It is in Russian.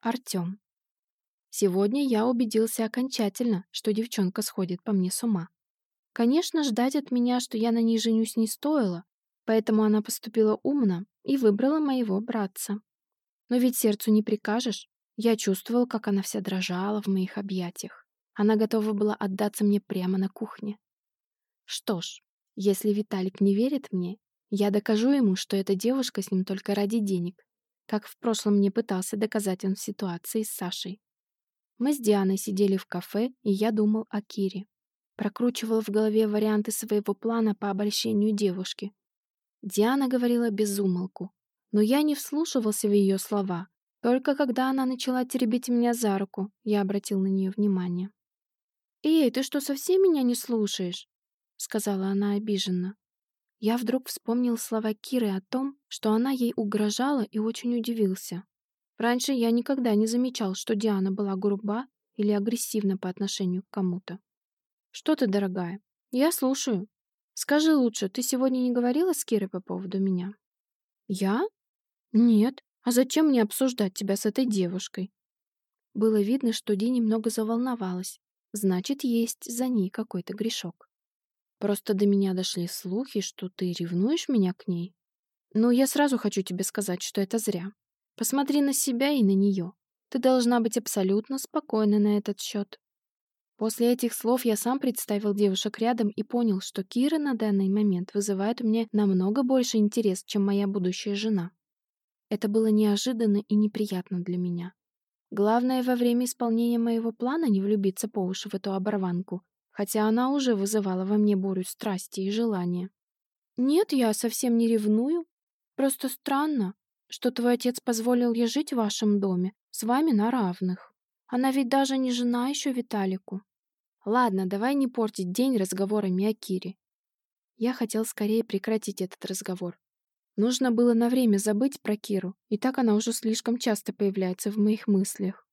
Артём. Сегодня я убедился окончательно, что девчонка сходит по мне с ума. Конечно, ждать от меня, что я на ней женюсь, не стоило, поэтому она поступила умно и выбрала моего братца. Но ведь сердцу не прикажешь. Я чувствовал, как она вся дрожала в моих объятиях. Она готова была отдаться мне прямо на кухне. Что ж, если Виталик не верит мне, я докажу ему, что эта девушка с ним только ради денег, как в прошлом мне пытался доказать он в ситуации с Сашей. Мы с Дианой сидели в кафе, и я думал о Кире. Прокручивал в голове варианты своего плана по обольщению девушки. Диана говорила без умолку, но я не вслушивался в ее слова. Только когда она начала теребить меня за руку, я обратил на нее внимание. «Эй, ты что, совсем меня не слушаешь?» — сказала она обиженно. Я вдруг вспомнил слова Киры о том, что она ей угрожала и очень удивился. Раньше я никогда не замечал, что Диана была груба или агрессивна по отношению к кому-то. «Что ты, дорогая? Я слушаю. Скажи лучше, ты сегодня не говорила с Кирой по поводу меня?» «Я? Нет. А зачем мне обсуждать тебя с этой девушкой?» Было видно, что Ди немного заволновалась. Значит, есть за ней какой-то грешок. Просто до меня дошли слухи, что ты ревнуешь меня к ней. Но я сразу хочу тебе сказать, что это зря. Посмотри на себя и на нее. Ты должна быть абсолютно спокойна на этот счет. После этих слов я сам представил девушек рядом и понял, что Кира на данный момент вызывает у меня намного больше интерес, чем моя будущая жена. Это было неожиданно и неприятно для меня. Главное во время исполнения моего плана не влюбиться по уши в эту оборванку, хотя она уже вызывала во мне бурю страсти и желания. Нет, я совсем не ревную. Просто странно, что твой отец позволил ей жить в вашем доме, с вами на равных. Она ведь даже не жена еще Виталику. Ладно, давай не портить день разговорами о Кире. Я хотел скорее прекратить этот разговор. Нужно было на время забыть про Киру, и так она уже слишком часто появляется в моих мыслях.